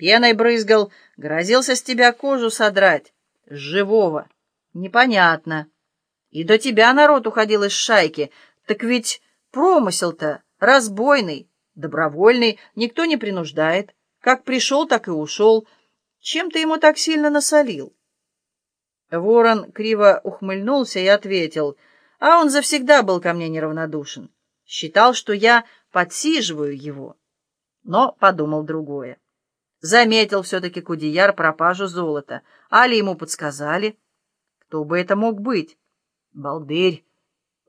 Пеной брызгал, грозился с тебя кожу содрать. С живого. Непонятно. И до тебя народ уходил из шайки. Так ведь промысел-то разбойный, добровольный, никто не принуждает. Как пришел, так и ушел. Чем ты ему так сильно насолил? Ворон криво ухмыльнулся и ответил, а он завсегда был ко мне неравнодушен. Считал, что я подсиживаю его. Но подумал другое. Заметил все-таки Кудияр пропажу золота. Али ему подсказали. Кто бы это мог быть? Балдырь.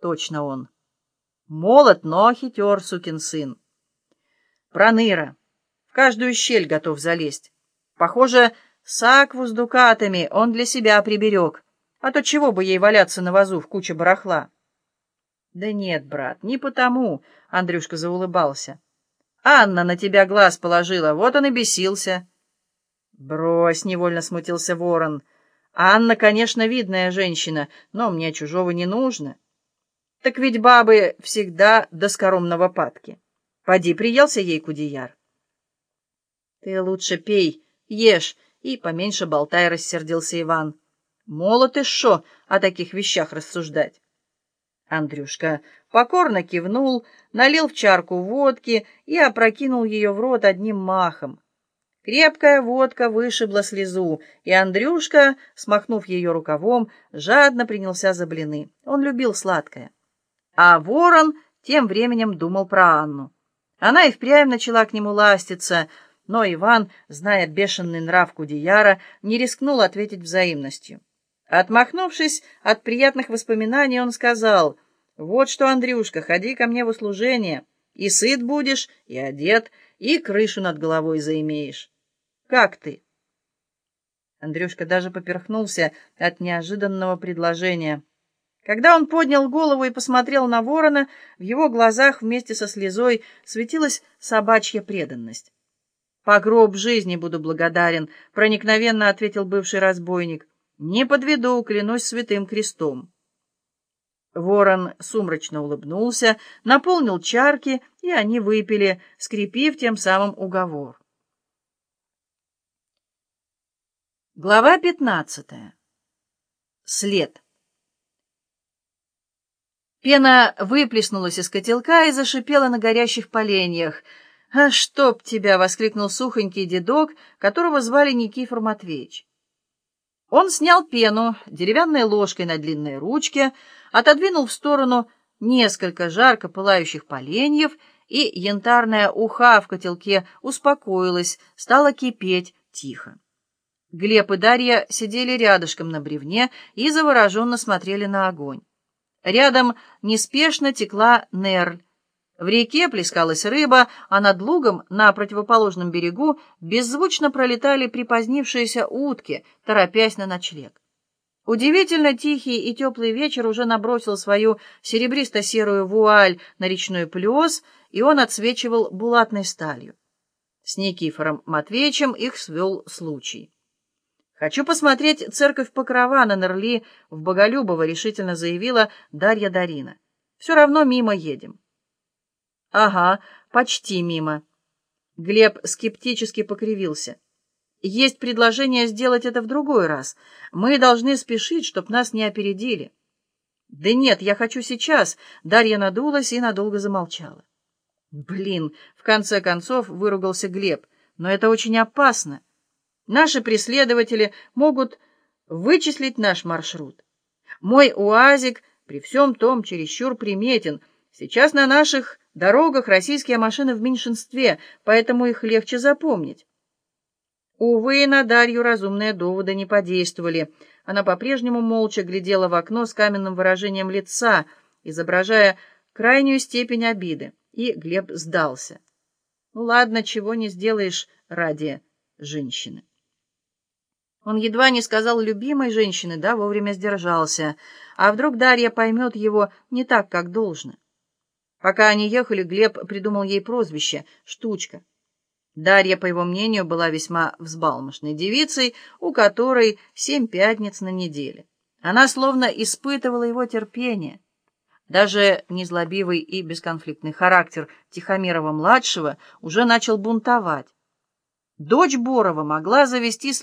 Точно он. Молод, но хитер, сукин сын. Проныра. В каждую щель готов залезть. Похоже, сакву с дукатами он для себя приберег. А то чего бы ей валяться на вазу в куче барахла? Да нет, брат, не потому, — Андрюшка заулыбался. Анна на тебя глаз положила, вот он и бесился. Брось, — невольно смутился ворон. Анна, конечно, видная женщина, но мне чужого не нужно. Так ведь бабы всегда до скоромного падки. Поди, приелся ей кудияр. Ты лучше пей, ешь и поменьше болтай, рассердился Иван. Молод и шо о таких вещах рассуждать. Андрюшка покорно кивнул, налил в чарку водки и опрокинул ее в рот одним махом. Крепкая водка вышибла слезу, и Андрюшка, смахнув ее рукавом, жадно принялся за блины. Он любил сладкое. А ворон тем временем думал про Анну. Она и впрямь начала к нему ластиться, но Иван, зная бешеный нрав Кудияра, не рискнул ответить взаимностью. Отмахнувшись от приятных воспоминаний, он сказал, «Вот что, Андрюшка, ходи ко мне в услужение, и сыт будешь, и одет, и крышу над головой заимеешь. Как ты?» Андрюшка даже поперхнулся от неожиданного предложения. Когда он поднял голову и посмотрел на ворона, в его глазах вместе со слезой светилась собачья преданность. «По гроб жизни буду благодарен», — проникновенно ответил бывший разбойник. «Не подведу, клянусь святым крестом». Ворон сумрачно улыбнулся, наполнил чарки, и они выпили, скрепив тем самым уговор. Глава пятнадцатая. След. Пена выплеснулась из котелка и зашипела на горящих поленьях. «А чтоб тебя!» — воскликнул сухонький дедок, которого звали Никифор Матвеевич. Он снял пену деревянной ложкой на длинной ручке, отодвинул в сторону несколько жарко пылающих поленьев, и янтарная уха в котелке успокоилась, стала кипеть тихо. Глеб и Дарья сидели рядышком на бревне и завороженно смотрели на огонь. Рядом неспешно текла Нерль. В реке плескалась рыба, а над лугом на противоположном берегу беззвучно пролетали припозднившиеся утки, торопясь на ночлег. Удивительно тихий и теплый вечер уже набросил свою серебристо-серую вуаль на речной плес, и он отсвечивал булатной сталью. С Никифором Матвеевичем их свел случай. «Хочу посмотреть церковь Покрова на Нерли в Боголюбово», — решительно заявила Дарья Дарина. «Все равно мимо едем». «Ага, почти мимо». Глеб скептически покривился. «Есть предложение сделать это в другой раз. Мы должны спешить, чтоб нас не опередили». «Да нет, я хочу сейчас», — Дарья надулась и надолго замолчала. «Блин!» — в конце концов выругался Глеб. «Но это очень опасно». Наши преследователи могут вычислить наш маршрут. Мой УАЗик при всем том чересчур приметен. Сейчас на наших дорогах российские машины в меньшинстве, поэтому их легче запомнить. Увы, на Дарью разумные доводы не подействовали. Она по-прежнему молча глядела в окно с каменным выражением лица, изображая крайнюю степень обиды, и Глеб сдался. Ну ладно, чего не сделаешь ради женщины. Он едва не сказал любимой женщины, да, вовремя сдержался. А вдруг Дарья поймет его не так, как должно? Пока они ехали, Глеб придумал ей прозвище «Штучка». Дарья, по его мнению, была весьма взбалмошной девицей, у которой семь пятниц на неделе. Она словно испытывала его терпение. Даже незлобивый и бесконфликтный характер Тихомирова-младшего уже начал бунтовать. Дочь Борова могла завести